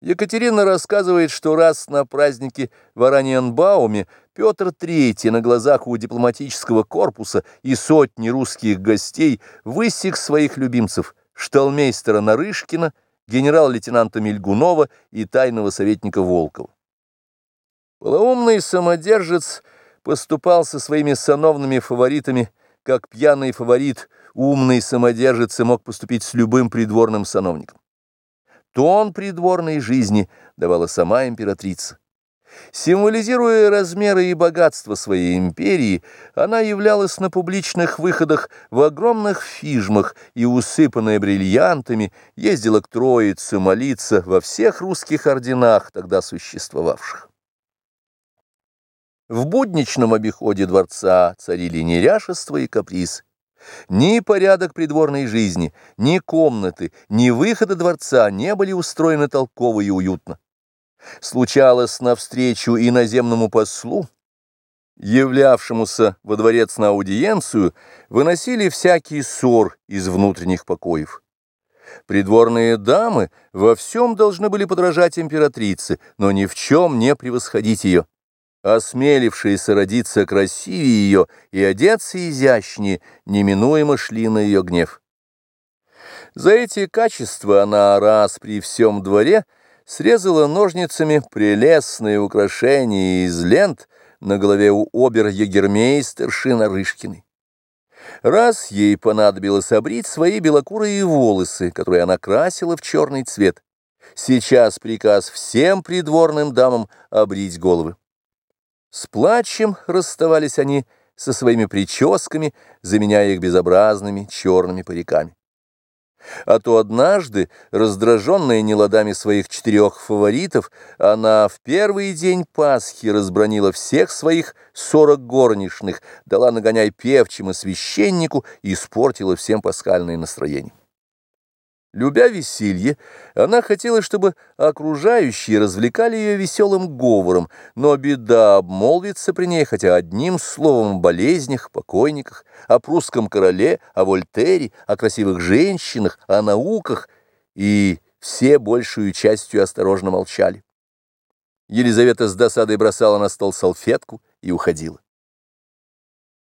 Екатерина рассказывает, что раз на празднике в Араньенбауме Петр III на глазах у дипломатического корпуса и сотни русских гостей высек своих любимцев шталмейстера Нарышкина, генерал-лейтенанта Мельгунова и тайного советника Волкова. Полоумный самодержец поступал со своими сановными фаворитами, как пьяный фаворит, умный самодержец мог поступить с любым придворным сановником. Тон придворной жизни давала сама императрица. Символизируя размеры и богатство своей империи, она являлась на публичных выходах в огромных фижмах и, усыпанная бриллиантами, ездила к Троице молиться во всех русских орденах, тогда существовавших. В будничном обиходе дворца царили неряшество и каприз. Ни порядок придворной жизни, ни комнаты, ни выхода дворца не были устроены толково и уютно. Случалось навстречу иноземному послу, являвшемуся во дворец на аудиенцию, выносили всякий ссор из внутренних покоев. Придворные дамы во всем должны были подражать императрице, но ни в чем не превосходить ее осмелившиеся родиться красивее ее и одеться изящнее, неминуемо шли на ее гнев. За эти качества она раз при всем дворе срезала ножницами прелестные украшения из лент на голове у обер-егермейстерши Нарышкиной. Раз ей понадобилось обрить свои белокурые волосы, которые она красила в черный цвет. Сейчас приказ всем придворным дамам обрить головы. С плачем расставались они со своими прическами, заменяя их безобразными черными париками. А то однажды, раздраженная неладами своих четырех фаворитов, она в первый день Пасхи разбронила всех своих сорок горничных, дала нагоняй певчим и священнику и испортила всем пасхальное настроение. Любя веселье, она хотела, чтобы окружающие развлекали ее веселым говором, но беда обмолвится при ней хотя одним словом о болезнях, покойниках, о прусском короле, о Вольтере, о красивых женщинах, о науках, и все большую частью осторожно молчали. Елизавета с досадой бросала на стол салфетку и уходила.